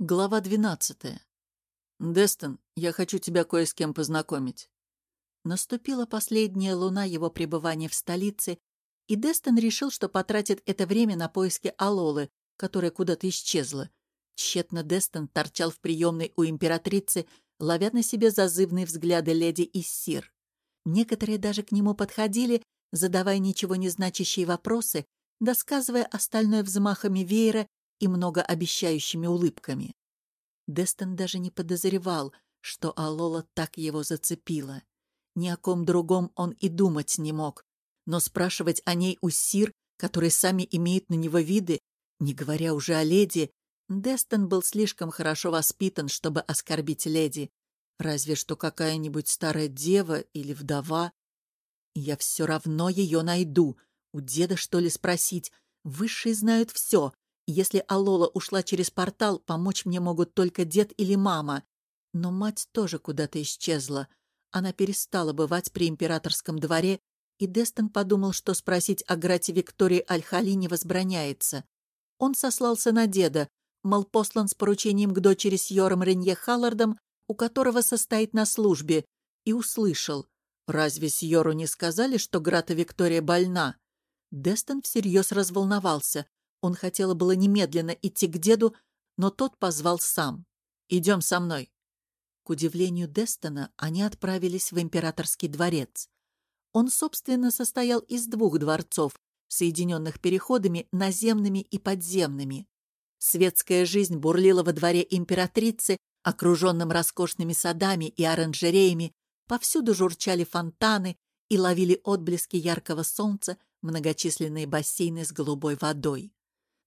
Глава двенадцатая. «Дестон, я хочу тебя кое с кем познакомить». Наступила последняя луна его пребывания в столице, и Дестон решил, что потратит это время на поиски Алолы, которая куда-то исчезла. Тщетно Дестон торчал в приемной у императрицы, ловя на себе зазывные взгляды леди Иссир. Некоторые даже к нему подходили, задавая ничего не значащие вопросы, досказывая остальное взмахами веера и многообещающими улыбками. Дестон даже не подозревал, что Алола так его зацепила. Ни о ком другом он и думать не мог. Но спрашивать о ней у Сир, которые сами имеют на него виды, не говоря уже о леди, Дестон был слишком хорошо воспитан, чтобы оскорбить леди. Разве что какая-нибудь старая дева или вдова. Я все равно ее найду. У деда, что ли, спросить? Высшие знают все. Если Алола ушла через портал, помочь мне могут только дед или мама. Но мать тоже куда-то исчезла. Она перестала бывать при императорском дворе, и Дестон подумал, что спросить о Грате Виктории Аль-Хали не возбраняется. Он сослался на деда, мол, послан с поручением к дочери с Йором Ренье Халлардом, у которого состоит на службе, и услышал. Разве Сьору не сказали, что Грата Виктория больна? Дестон всерьез разволновался. Он хотел было немедленно идти к деду, но тот позвал сам. «Идем со мной». К удивлению Дестона, они отправились в императорский дворец. Он, собственно, состоял из двух дворцов, соединенных переходами наземными и подземными. Светская жизнь бурлила во дворе императрицы, окруженном роскошными садами и оранжереями, повсюду журчали фонтаны и ловили отблески яркого солнца многочисленные бассейны с голубой водой.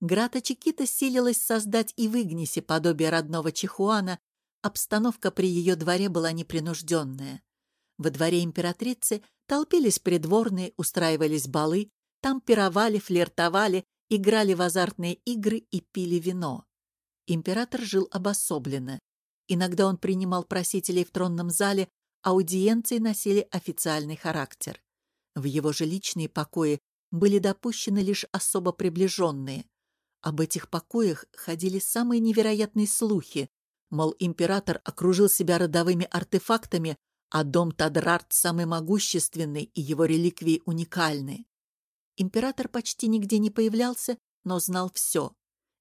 Грата Чикита силилась создать и в Игнисе подобие родного Чихуана, обстановка при ее дворе была непринужденная. Во дворе императрицы толпились придворные, устраивались балы, там пировали, флиртовали, играли в азартные игры и пили вино. Император жил обособленно. Иногда он принимал просителей в тронном зале, аудиенции носили официальный характер. В его же личные покои были допущены лишь особо приближенные. Об этих покоях ходили самые невероятные слухи, мол, император окружил себя родовыми артефактами, а дом Тадрарт самый могущественный и его реликвии уникальны. Император почти нигде не появлялся, но знал все.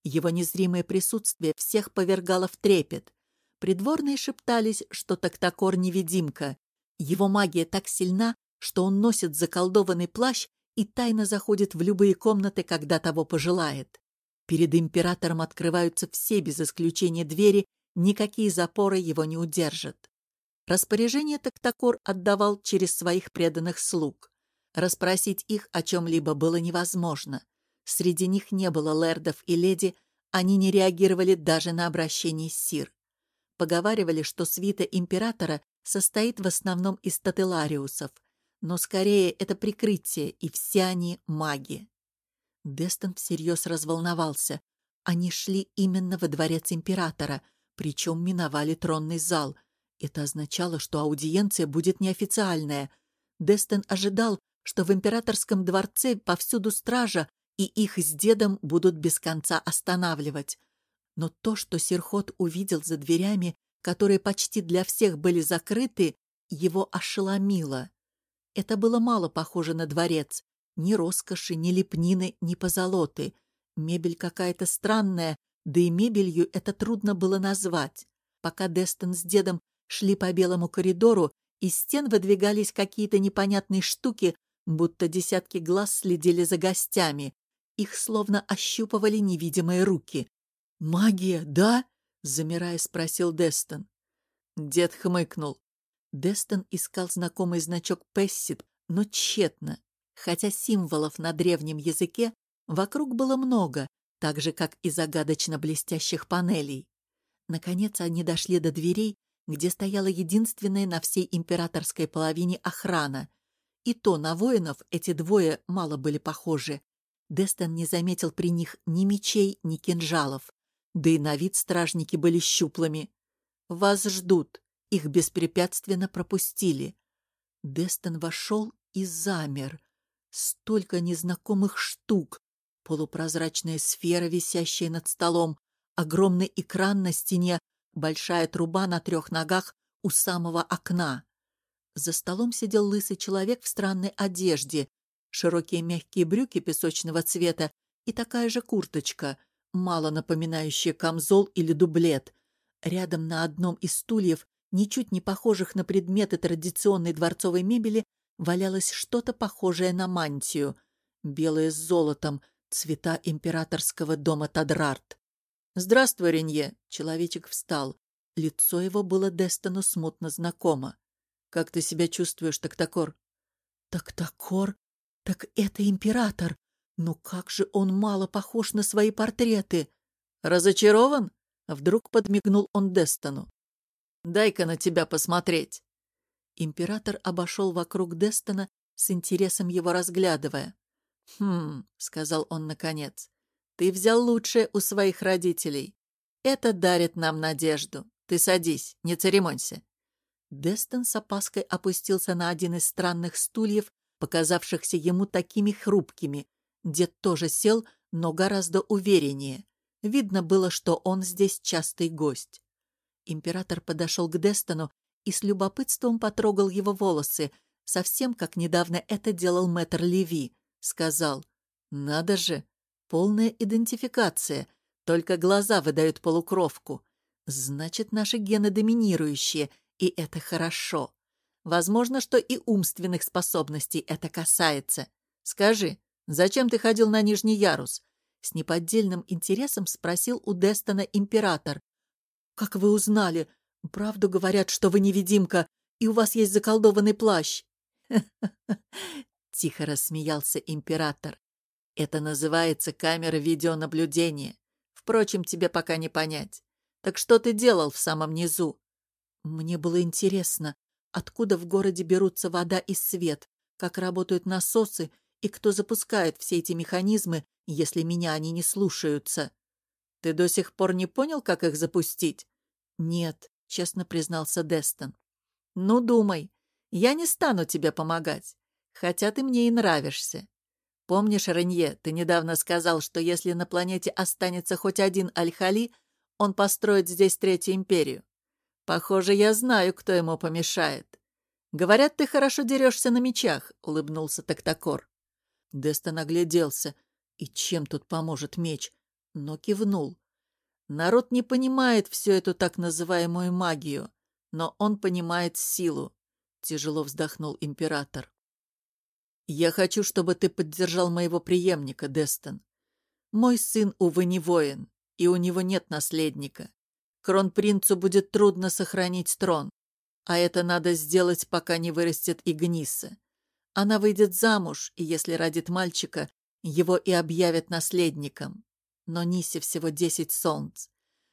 Его незримое присутствие всех повергало в трепет. Придворные шептались, что Токтакор невидимка. Его магия так сильна, что он носит заколдованный плащ и тайно заходит в любые комнаты, когда того пожелает. Перед императором открываются все без исключения двери, никакие запоры его не удержат. Распоряжение Токтакор отдавал через своих преданных слуг. Расспросить их о чем-либо было невозможно. Среди них не было лэрдов и леди, они не реагировали даже на обращение сир. Поговаривали, что свита императора состоит в основном из тателариусов, но скорее это прикрытие, и все они маги. Дестон всерьез разволновался. Они шли именно во дворец императора, причем миновали тронный зал. Это означало, что аудиенция будет неофициальная. Дестон ожидал, что в императорском дворце повсюду стража, и их с дедом будут без конца останавливать. Но то, что Серхот увидел за дверями, которые почти для всех были закрыты, его ошеломило. Это было мало похоже на дворец. Ни роскоши, ни лепнины, ни позолоты. Мебель какая-то странная, да и мебелью это трудно было назвать. Пока Дестон с дедом шли по белому коридору, из стен выдвигались какие-то непонятные штуки, будто десятки глаз следили за гостями. Их словно ощупывали невидимые руки. «Магия, да?» — замирая, спросил Дестон. Дед хмыкнул. Дестон искал знакомый значок Пессит, но тщетно. Хотя символов на древнем языке вокруг было много, так же, как и загадочно блестящих панелей. Наконец они дошли до дверей, где стояла единственная на всей императорской половине охрана. И то на воинов эти двое мало были похожи. Дестон не заметил при них ни мечей, ни кинжалов. Да и на вид стражники были щуплыми. «Вас ждут», их беспрепятственно пропустили. Дестон вошел и замер. Столько незнакомых штук. Полупрозрачная сфера, висящая над столом, огромный экран на стене, большая труба на трех ногах у самого окна. За столом сидел лысый человек в странной одежде, широкие мягкие брюки песочного цвета и такая же курточка, мало напоминающая камзол или дублет. Рядом на одном из стульев, ничуть не похожих на предметы традиционной дворцовой мебели, валялось что-то похожее на мантию, белое с золотом, цвета императорского дома Тадрарт. «Здравствуй, Ренье!» — человечек встал. Лицо его было Дестону смутно знакомо. «Как ты себя чувствуешь, Тактакор?» «Тактакор? Так это император! Ну как же он мало похож на свои портреты!» «Разочарован?» — вдруг подмигнул он Дестону. «Дай-ка на тебя посмотреть!» Император обошел вокруг Дестона, с интересом его разглядывая. «Хм», — сказал он наконец, — «ты взял лучшее у своих родителей. Это дарит нам надежду. Ты садись, не церемонься». Дестон с опаской опустился на один из странных стульев, показавшихся ему такими хрупкими. Дед тоже сел, но гораздо увереннее. Видно было, что он здесь частый гость. Император подошел к Дестону и с любопытством потрогал его волосы, совсем как недавно это делал мэтр Леви. Сказал, «Надо же, полная идентификация, только глаза выдают полукровку. Значит, наши гены доминирующие, и это хорошо. Возможно, что и умственных способностей это касается. Скажи, зачем ты ходил на нижний ярус?» С неподдельным интересом спросил у Дестона император. «Как вы узнали? Правду говорят, что вы невидимка, и у вас есть заколдованный плащ». Тихо рассмеялся император. «Это называется камера видеонаблюдения. Впрочем, тебе пока не понять. Так что ты делал в самом низу?» Мне было интересно, откуда в городе берутся вода и свет, как работают насосы и кто запускает все эти механизмы, если меня они не слушаются. Ты до сих пор не понял, как их запустить? Нет, честно признался Дестон. Ну, думай. Я не стану тебе помогать, хотя ты мне и нравишься. Помнишь, Ренье, ты недавно сказал, что если на планете останется хоть один Аль-Хали, он построит здесь Третью Империю? Похоже, я знаю, кто ему помешает. Говорят, ты хорошо дерешься на мечах, — улыбнулся Тактакор. Дестон огляделся. И чем тут поможет меч? Но кивнул. Народ не понимает всю эту так называемую магию, но он понимает силу. Тяжело вздохнул император. «Я хочу, чтобы ты поддержал моего преемника, Дестон. Мой сын, увы, не воин, и у него нет наследника. Кронпринцу будет трудно сохранить трон, а это надо сделать, пока не вырастет Игниса. Она выйдет замуж, и если родит мальчика, его и объявят наследником. Но Нисе всего десять солнц.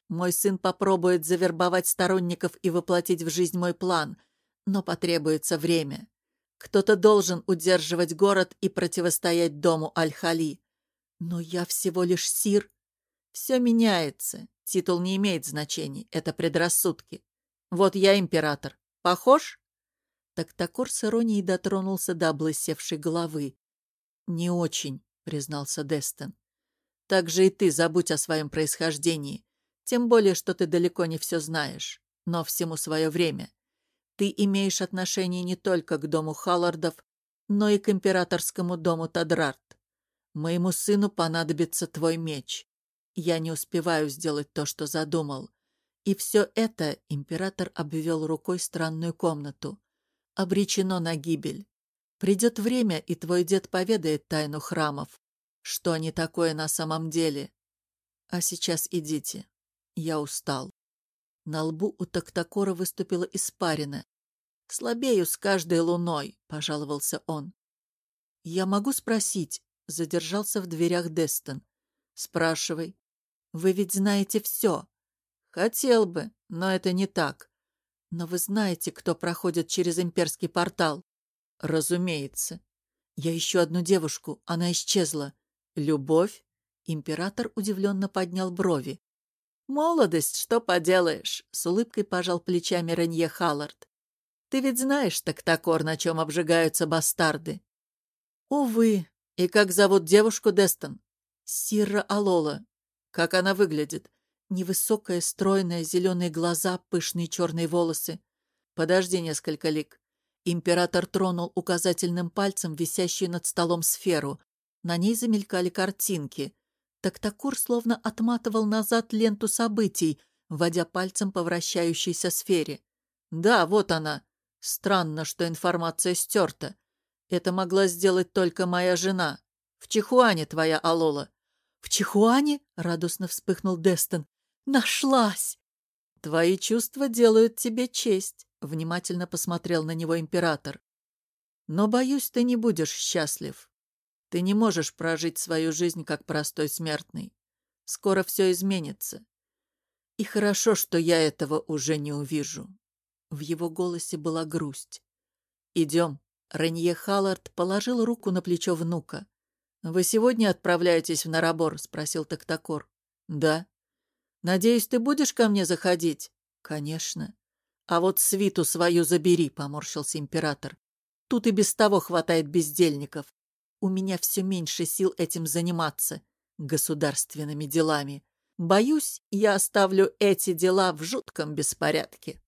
Мой сын попробует завербовать сторонников и воплотить в жизнь мой план, но потребуется время. Кто-то должен удерживать город и противостоять дому Аль-Хали. Но я всего лишь сир. Все меняется. Титул не имеет значения. Это предрассудки. Вот я император. Похож? Так Такор с иронией дотронулся до облысевшей головы. «Не очень», — признался Дестон. «Так же и ты забудь о своем происхождении. Тем более, что ты далеко не все знаешь. Но всему свое время. Ты имеешь отношение не только к дому Халлардов, но и к императорскому дому Тадрарт. Моему сыну понадобится твой меч. Я не успеваю сделать то, что задумал. И все это император обвел рукой странную комнату. Обречено на гибель. Придет время, и твой дед поведает тайну храмов. Что они такое на самом деле? А сейчас идите. Я устал. На лбу у Токтакора выступила испарина. «Слабею с каждой луной», — пожаловался он. «Я могу спросить?» — задержался в дверях Дестон. «Спрашивай. Вы ведь знаете все». «Хотел бы, но это не так. Но вы знаете, кто проходит через имперский портал?» «Разумеется. Я ищу одну девушку, она исчезла. Любовь?» Император удивленно поднял брови. «Молодость, что поделаешь?» — с улыбкой пожал плечами Ренье Халлард. «Ты ведь знаешь, так такор, на чем обжигаются бастарды?» «Увы. И как зовут девушку, Дестон?» «Сирра Алола. Как она выглядит?» Невысокая, стройная, зеленые глаза, пышные черные волосы. Подожди несколько лик. Император тронул указательным пальцем висящую над столом сферу. На ней замелькали картинки. Тактакур словно отматывал назад ленту событий, вводя пальцем по вращающейся сфере. «Да, вот она. Странно, что информация стерта. Это могла сделать только моя жена. В Чихуане твоя Алола». «В Чихуане?» — радостно вспыхнул Дестон. «Нашлась!» «Твои чувства делают тебе честь», — внимательно посмотрел на него император. «Но, боюсь, ты не будешь счастлив. Ты не можешь прожить свою жизнь как простой смертный. Скоро все изменится. И хорошо, что я этого уже не увижу». В его голосе была грусть. «Идем». Ренье Халлард положил руку на плечо внука. «Вы сегодня отправляетесь в Нарабор?» — спросил Тактакор. «Да». «Надеюсь, ты будешь ко мне заходить?» «Конечно». «А вот свиту свою забери», — поморщился император. «Тут и без того хватает бездельников. У меня все меньше сил этим заниматься, государственными делами. Боюсь, я оставлю эти дела в жутком беспорядке».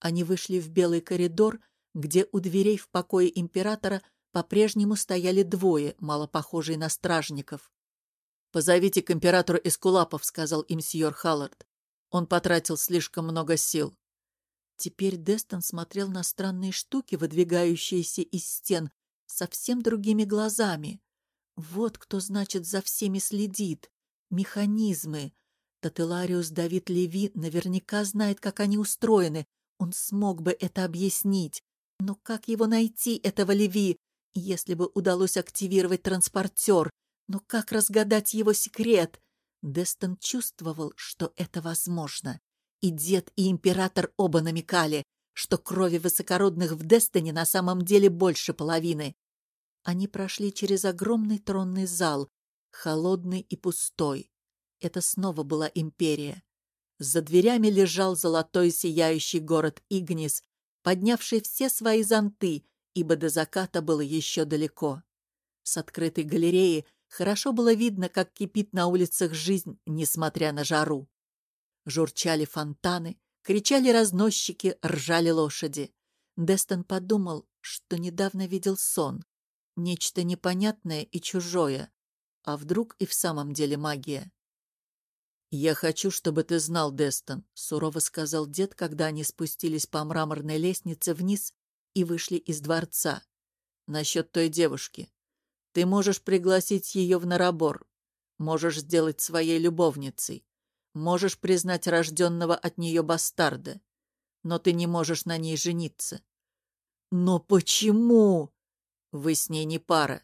Они вышли в белый коридор, где у дверей в покое императора по-прежнему стояли двое, мало похожие на стражников. «Позовите к императору Эскулапов», — сказал им сьор Халлард. Он потратил слишком много сил. Теперь Дестон смотрел на странные штуки, выдвигающиеся из стен, совсем другими глазами. Вот кто, значит, за всеми следит. Механизмы. Тателариус Давид Леви наверняка знает, как они устроены. Он смог бы это объяснить. Но как его найти, этого Леви, если бы удалось активировать транспортер? Но как разгадать его секрет? Дестон чувствовал, что это возможно. И дед, и император оба намекали, что крови высокородных в Дестоне на самом деле больше половины. Они прошли через огромный тронный зал, холодный и пустой. Это снова была империя. За дверями лежал золотой сияющий город Игнис, поднявший все свои зонты, ибо до заката было еще далеко. С открытой галереи хорошо было видно, как кипит на улицах жизнь, несмотря на жару. Журчали фонтаны, кричали разносчики, ржали лошади. Дестон подумал, что недавно видел сон. Нечто непонятное и чужое. А вдруг и в самом деле магия? «Я хочу, чтобы ты знал, Дестон», — сурово сказал дед, когда они спустились по мраморной лестнице вниз и вышли из дворца. «Насчет той девушки. Ты можешь пригласить ее в Нарабор, можешь сделать своей любовницей, можешь признать рожденного от нее бастарда, но ты не можешь на ней жениться». «Но почему?» «Вы с ней не пара».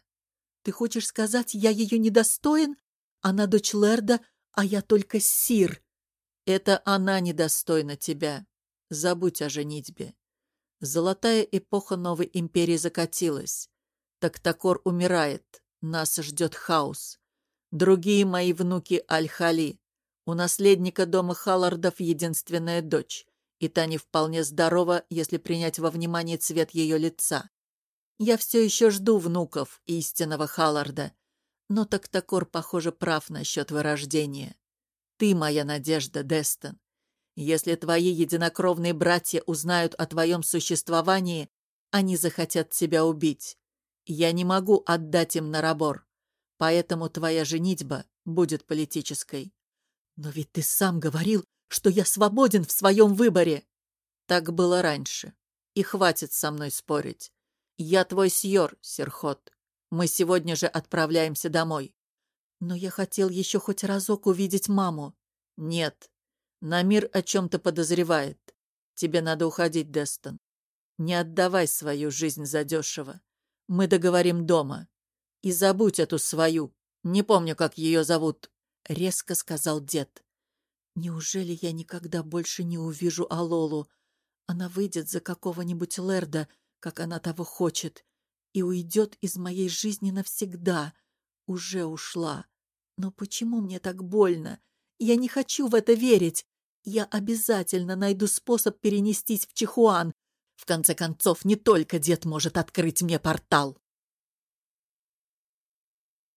«Ты хочешь сказать, я ее недостоин? Она дочь Лерда, а я только сир. Это она недостойна тебя. Забудь о женитьбе. Золотая эпоха новой империи закатилась. Тактакор умирает. Нас ждет хаос. Другие мои внуки Аль-Хали. У наследника дома Халлардов единственная дочь, и та не вполне здорова, если принять во внимание цвет ее лица. Я все еще жду внуков истинного Халларда, но Тактакор, похоже, прав насчет вырождения. Ты моя надежда, Дестон. Если твои единокровные братья узнают о твоем существовании, они захотят тебя убить. Я не могу отдать им Нарабор, поэтому твоя женитьба будет политической. Но ведь ты сам говорил, что я свободен в своем выборе. Так было раньше. И хватит со мной спорить. Я твой сьор, Серхот. Мы сегодня же отправляемся домой. Но я хотел еще хоть разок увидеть маму. Нет. Намир о чем-то подозревает. Тебе надо уходить, Дестон. Не отдавай свою жизнь задешево. Мы договорим дома. И забудь эту свою. Не помню, как ее зовут. Резко сказал дед. Неужели я никогда больше не увижу Алолу? Она выйдет за какого-нибудь Лерда, как она того хочет, и уйдет из моей жизни навсегда. Уже ушла. Но почему мне так больно? Я не хочу в это верить. Я обязательно найду способ перенестись в Чихуан. В конце концов, не только дед может открыть мне портал.